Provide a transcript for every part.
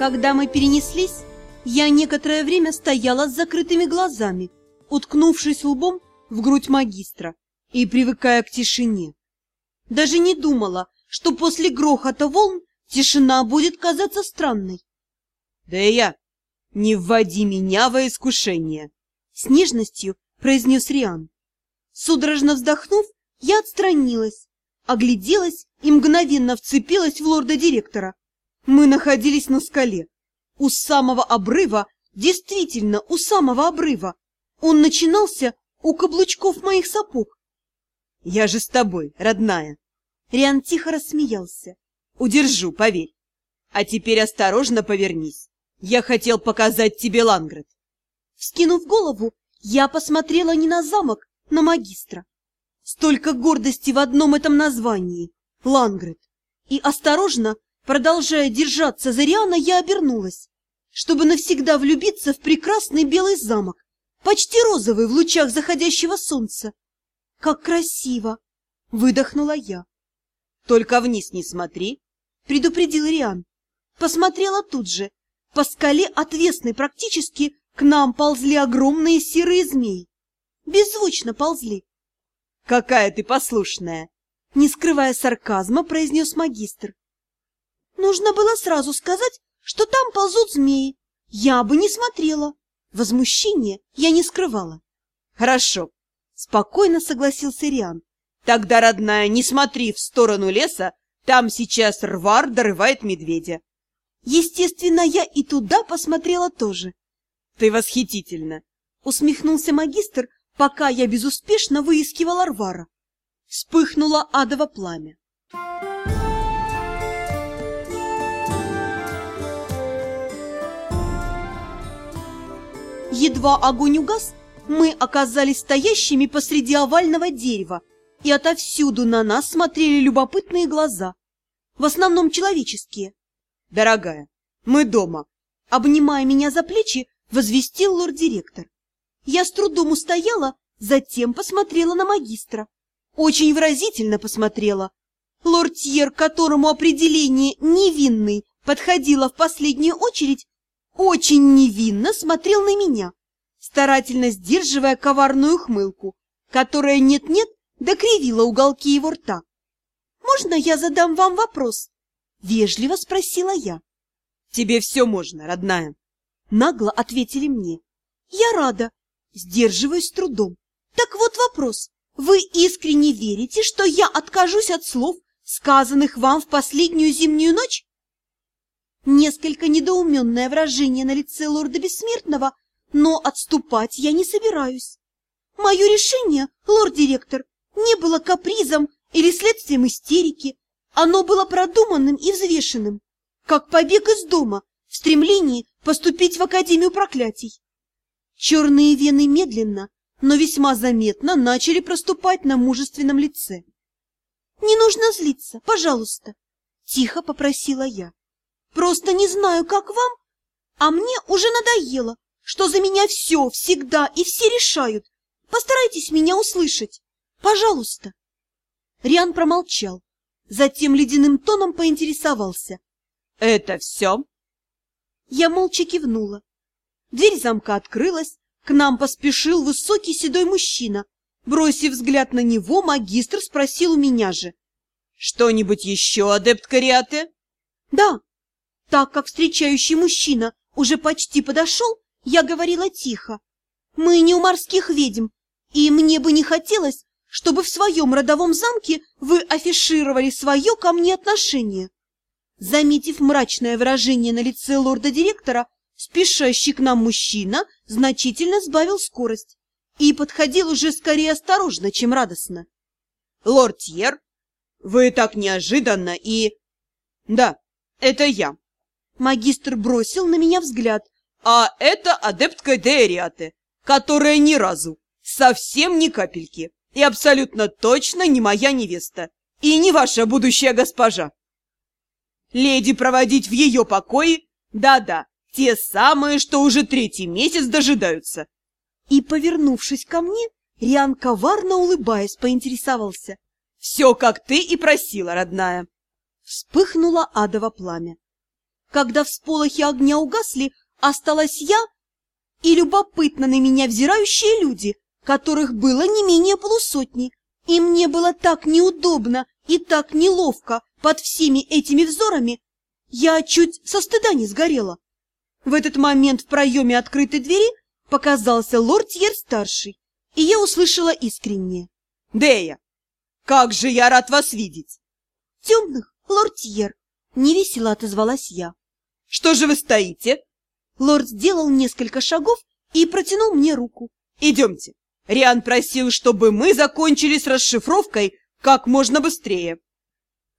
Когда мы перенеслись, я некоторое время стояла с закрытыми глазами, уткнувшись лбом в грудь магистра и привыкая к тишине. Даже не думала, что после грохота волн тишина будет казаться странной. — Да и я, не вводи меня во искушение! — с нежностью произнес Риан. Судорожно вздохнув, я отстранилась, огляделась и мгновенно вцепилась в лорда-директора. Мы находились на скале. У самого обрыва, действительно, у самого обрыва. Он начинался у каблучков моих сапог. — Я же с тобой, родная. Риан тихо рассмеялся. — Удержу, поверь. А теперь осторожно повернись. Я хотел показать тебе Ланград. Вскинув голову, я посмотрела не на замок, на магистра. Столько гордости в одном этом названии — Ланград. И осторожно Продолжая держаться за Риана, я обернулась, чтобы навсегда влюбиться в прекрасный белый замок, почти розовый в лучах заходящего солнца. «Как красиво!» — выдохнула я. «Только вниз не смотри!» — предупредил Риан. Посмотрела тут же. По скале отвесной практически к нам ползли огромные серые змеи. Беззвучно ползли. «Какая ты послушная!» Не скрывая сарказма, произнес магистр. Нужно было сразу сказать, что там ползут змеи. Я бы не смотрела. Возмущение я не скрывала. Хорошо, спокойно согласился Риан. Тогда, родная, не смотри в сторону леса, там сейчас рвар дорывает медведя. Естественно, я и туда посмотрела тоже. Ты восхитительно, усмехнулся магистр, пока я безуспешно выискивала рвара. Вспыхнуло адово пламя. Едва огонь угас, мы оказались стоящими посреди овального дерева, и отовсюду на нас смотрели любопытные глаза, в основном человеческие. «Дорогая, мы дома!» Обнимая меня за плечи, возвестил лорд-директор. Я с трудом устояла, затем посмотрела на магистра. Очень выразительно посмотрела. Лортьер, которому определение «невинный» подходило в последнюю очередь, очень невинно смотрел на меня, старательно сдерживая коварную хмылку, которая нет-нет докривила уголки его рта. «Можно я задам вам вопрос?» — вежливо спросила я. «Тебе все можно, родная», — нагло ответили мне. «Я рада, сдерживаюсь с трудом. Так вот вопрос. Вы искренне верите, что я откажусь от слов, сказанных вам в последнюю зимнюю ночь?» Несколько недоуменное выражение на лице лорда Бессмертного, но отступать я не собираюсь. Мое решение, лорд-директор, не было капризом или следствием истерики. Оно было продуманным и взвешенным, как побег из дома в стремлении поступить в Академию проклятий. Черные вены медленно, но весьма заметно начали проступать на мужественном лице. «Не нужно злиться, пожалуйста», — тихо попросила я. Просто не знаю, как вам, а мне уже надоело, что за меня все, всегда и все решают. Постарайтесь меня услышать. Пожалуйста. Риан промолчал, затем ледяным тоном поинтересовался. — Это все? Я молча кивнула. Дверь замка открылась, к нам поспешил высокий седой мужчина. Бросив взгляд на него, магистр спросил у меня же. — Что-нибудь еще, адепт Кариаты? — Да, так как встречающий мужчина уже почти подошел, я говорила тихо. «Мы не у морских ведьм, и мне бы не хотелось, чтобы в своем родовом замке вы афишировали свое ко мне отношение». Заметив мрачное выражение на лице лорда-директора, спешащий к нам мужчина значительно сбавил скорость и подходил уже скорее осторожно, чем радостно. — Лорд Тьер, вы так неожиданно и... — Да, это я, Магистр бросил на меня взгляд. А это адептка Дериаты, которая ни разу, совсем ни капельки, и абсолютно точно не моя невеста, и не ваша будущая госпожа. Леди проводить в ее покое? Да-да, те самые, что уже третий месяц дожидаются. И, повернувшись ко мне, Риан коварно улыбаясь, поинтересовался. Все, как ты и просила, родная. Вспыхнуло адово пламя. Когда всполохи огня угасли, осталась я и любопытно на меня взирающие люди, которых было не менее полусотни. И мне было так неудобно и так неловко под всеми этими взорами, я чуть со стыда не сгорела. В этот момент в проеме открытой двери показался лорд Тьер-старший, и я услышала искреннее. «Дея, как же я рад вас видеть!» «Темных, лорд Тьер!» — невесело отозвалась я. «Что же вы стоите?» Лорд сделал несколько шагов и протянул мне руку. «Идемте. Риан просил, чтобы мы закончили с расшифровкой как можно быстрее».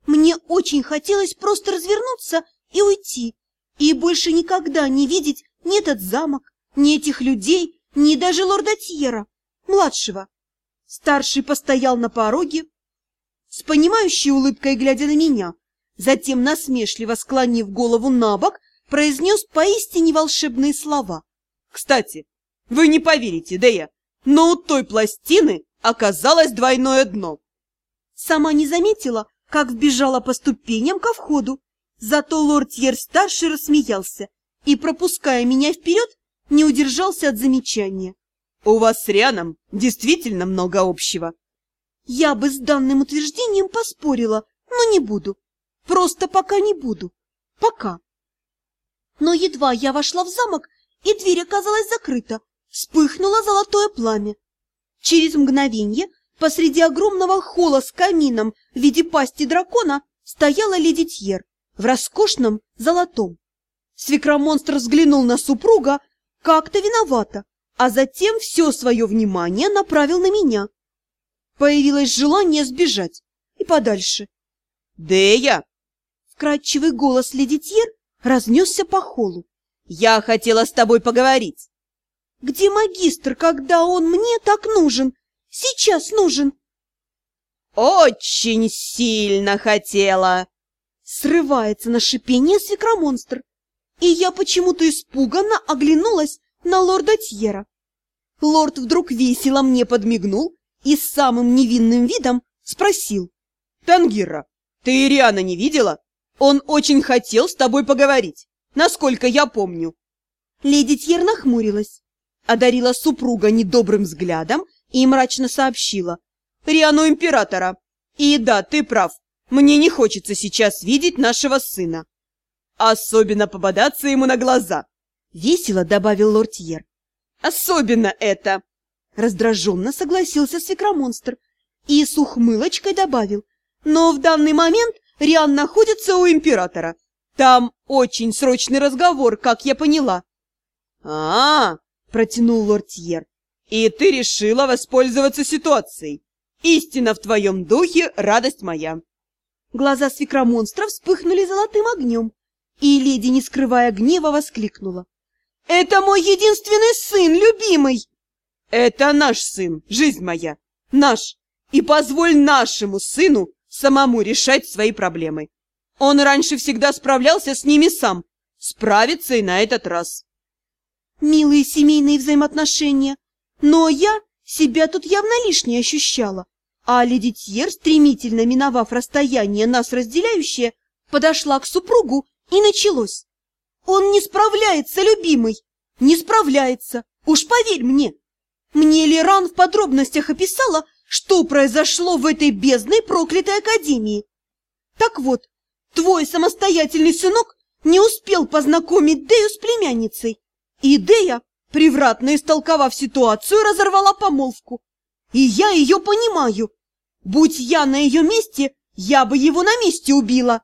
Мне очень хотелось просто развернуться и уйти, и больше никогда не видеть ни этот замок, ни этих людей, ни даже лорда Тьера, младшего. Старший постоял на пороге, с понимающей улыбкой глядя на меня, затем, насмешливо склонив голову на бок, произнес поистине волшебные слова. «Кстати, вы не поверите, да я, но у той пластины оказалось двойное дно». Сама не заметила, как вбежала по ступеням ко входу. Зато лорд Тьер-старший рассмеялся и, пропуская меня вперед, не удержался от замечания. «У вас с Рианом действительно много общего». Я бы с данным утверждением поспорила, но не буду. Просто пока не буду. Пока. Но едва я вошла в замок, и дверь оказалась закрыта, вспыхнуло золотое пламя. Через мгновенье Посреди огромного холла с камином в виде пасти дракона стояла леди Тьер в роскошном золотом. Свекромонстр взглянул на супруга как-то виновато, а затем все свое внимание направил на меня. Появилось желание сбежать и подальше. «Дея!» Вкрадчивый голос леди Тьер разнесся по холлу. «Я хотела с тобой поговорить!» «Где магистр, когда он мне так нужен?» Сейчас нужен!» «Очень сильно хотела!» Срывается на шипение свекромонстр, и я почему-то испуганно оглянулась на лорда Тьера. Лорд вдруг весело мне подмигнул и с самым невинным видом спросил. «Тангира, ты Ириана не видела? Он очень хотел с тобой поговорить, насколько я помню». Леди Тьер нахмурилась, одарила супруга недобрым взглядом и мрачно сообщила. «Риану императора! И да, ты прав, мне не хочется сейчас видеть нашего сына. Особенно пободаться ему на глаза!» Весело добавил лортьер. «Особенно это!» Раздраженно согласился свекромонстр и с ухмылочкой добавил. «Но в данный момент Риан находится у императора. Там очень срочный разговор, как я поняла». «А-а-а!» протянул лортьер. И ты решила воспользоваться ситуацией. Истина в твоем духе, радость моя. Глаза свекромонстра вспыхнули золотым огнем, и леди, не скрывая гнева, воскликнула. «Это мой единственный сын, любимый!» «Это наш сын, жизнь моя, наш, и позволь нашему сыну самому решать свои проблемы. Он раньше всегда справлялся с ними сам, справится и на этот раз». «Милые семейные взаимоотношения, но я себя тут явно лишней ощущала, а леди Тьер, стремительно миновав расстояние нас разделяющее, подошла к супругу и началось. «Он не справляется, любимый! Не справляется! Уж поверь мне!» Мне Леран в подробностях описала, что произошло в этой бездной проклятой академии. Так вот, твой самостоятельный сынок не успел познакомить Дею с племянницей, и Дея Превратно истолковав ситуацию, разорвала помолвку. И я ее понимаю. Будь я на ее месте, я бы его на месте убила.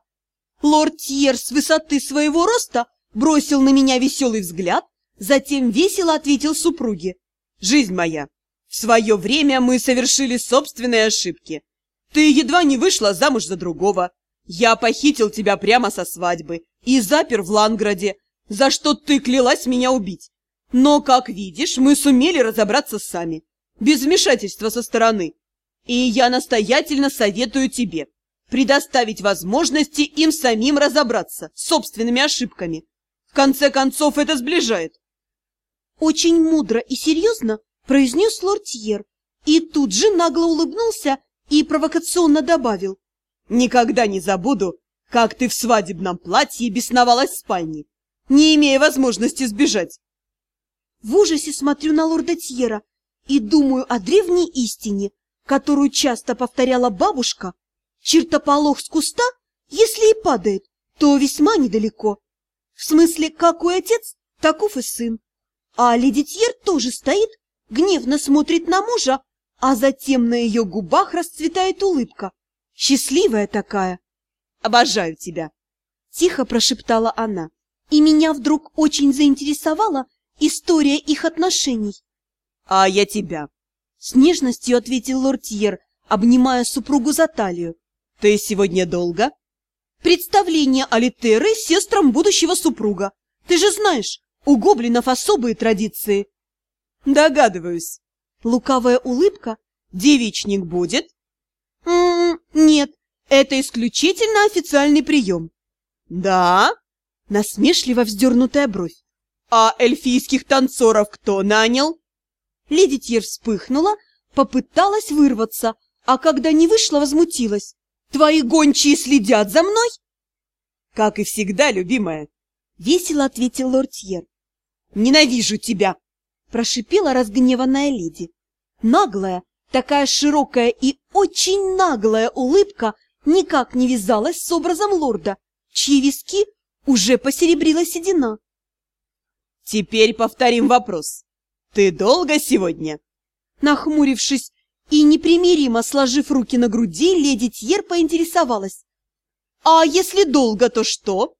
Лорд Тьер с высоты своего роста бросил на меня веселый взгляд, затем весело ответил супруге. «Жизнь моя, в свое время мы совершили собственные ошибки. Ты едва не вышла замуж за другого. Я похитил тебя прямо со свадьбы и запер в Ланграде, за что ты клялась меня убить. Но, как видишь, мы сумели разобраться сами, без вмешательства со стороны. И я настоятельно советую тебе предоставить возможности им самим разобраться с собственными ошибками. В конце концов, это сближает. Очень мудро и серьезно произнес лорд Тьер, и тут же нагло улыбнулся и провокационно добавил. Никогда не забуду, как ты в свадебном платье бесновалась в спальне, не имея возможности сбежать. В ужасе смотрю на лорда Тьера и думаю о древней истине, которую часто повторяла бабушка. Чертополох с куста, если и падает, то весьма недалеко. В смысле, какой отец, таков и сын. А леди Тьер тоже стоит, гневно смотрит на мужа, а затем на ее губах расцветает улыбка. Счастливая такая. Обожаю тебя!» Тихо прошептала она, и меня вдруг очень заинтересовала история их отношений. «А я тебя!» С нежностью ответил лортьер, обнимая супругу за талию. «Ты сегодня долго?» «Представление Алитеры сестрам будущего супруга. Ты же знаешь, у гоблинов особые традиции». «Догадываюсь». Лукавая улыбка. «Девичник будет?» М -м «Нет, это исключительно официальный прием. Да? Насмешливо вздернутая бровь. А эльфийских танцоров кто нанял? Леди Тьер вспыхнула, попыталась вырваться, а когда не вышла, возмутилась. Твои гончие следят за мной? Как и всегда, любимая. Весело ответил лорд Тьер. Ненавижу тебя! Прошипела разгневанная леди. Наглая, такая широкая и очень наглая улыбка никак не вязалась с образом лорда, чьи виски уже посеребрила седина. «Теперь повторим вопрос. Ты долго сегодня?» Нахмурившись и непримиримо сложив руки на груди, леди Тьер поинтересовалась. «А если долго, то что?»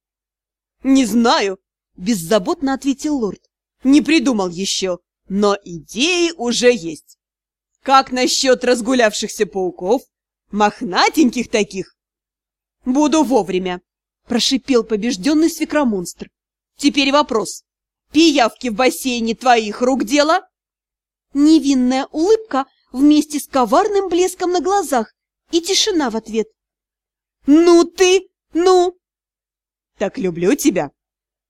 «Не знаю», — беззаботно ответил лорд. «Не придумал еще, но идеи уже есть. Как насчет разгулявшихся пауков? Мохнатеньких таких. Буду вовремя, прошипел побежденный свекромонстр. Теперь вопрос. Пиявки в бассейне твоих рук дело? Невинная улыбка вместе с коварным блеском на глазах и тишина в ответ. «Ну ты! Ну!» «Так люблю тебя!»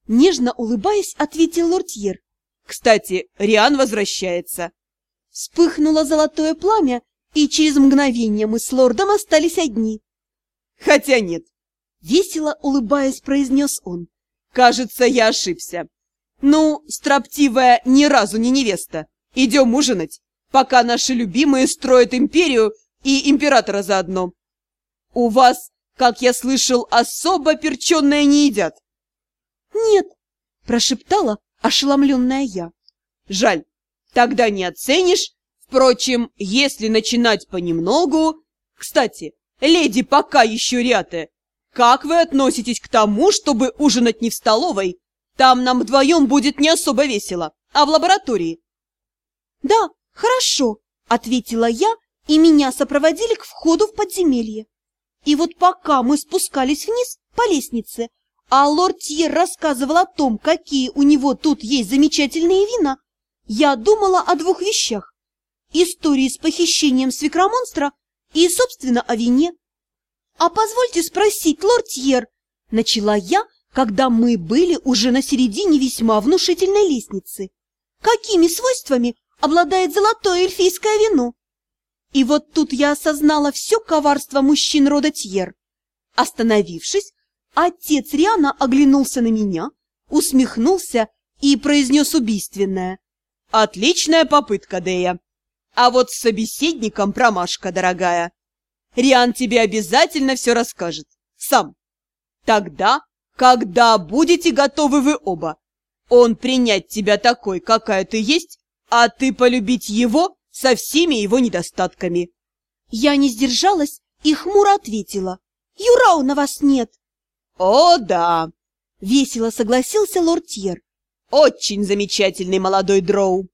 Нежно улыбаясь, ответил лортьер. «Кстати, Риан возвращается!» Вспыхнуло золотое пламя, и через мгновение мы с лордом остались одни. Хотя нет, весело улыбаясь, произнес он. Кажется, я ошибся. Ну, строптивая ни разу не невеста. Идем ужинать, пока наши любимые строят империю и императора заодно. У вас, как я слышал, особо перченое не едят. Нет, прошептала ошеломленная я. Жаль, тогда не оценишь Впрочем, если начинать понемногу... Кстати, леди пока еще ряты. Как вы относитесь к тому, чтобы ужинать не в столовой? Там нам вдвоем будет не особо весело, а в лаборатории. Да, хорошо, ответила я, и меня сопроводили к входу в подземелье. И вот пока мы спускались вниз по лестнице, а лорд Тьер рассказывал о том, какие у него тут есть замечательные вина, я думала о двух вещах истории с похищением свекромонстра и, собственно, о вине. «А позвольте спросить, лорд Тьер», — начала я, когда мы были уже на середине весьма внушительной лестницы, «какими свойствами обладает золотое эльфийское вино?» И вот тут я осознала все коварство мужчин рода Тьер. Остановившись, отец Риана оглянулся на меня, усмехнулся и произнес убийственное. «Отличная попытка, Дея. А вот с собеседником промашка, дорогая. Риан тебе обязательно все расскажет. Сам. Тогда, когда будете готовы вы оба. Он принять тебя такой, какая ты есть, а ты полюбить его со всеми его недостатками. Я не сдержалась и хмуро ответила. Юра, у вас нет. О, да. Весело согласился лорд Тьер. Очень замечательный молодой дроу.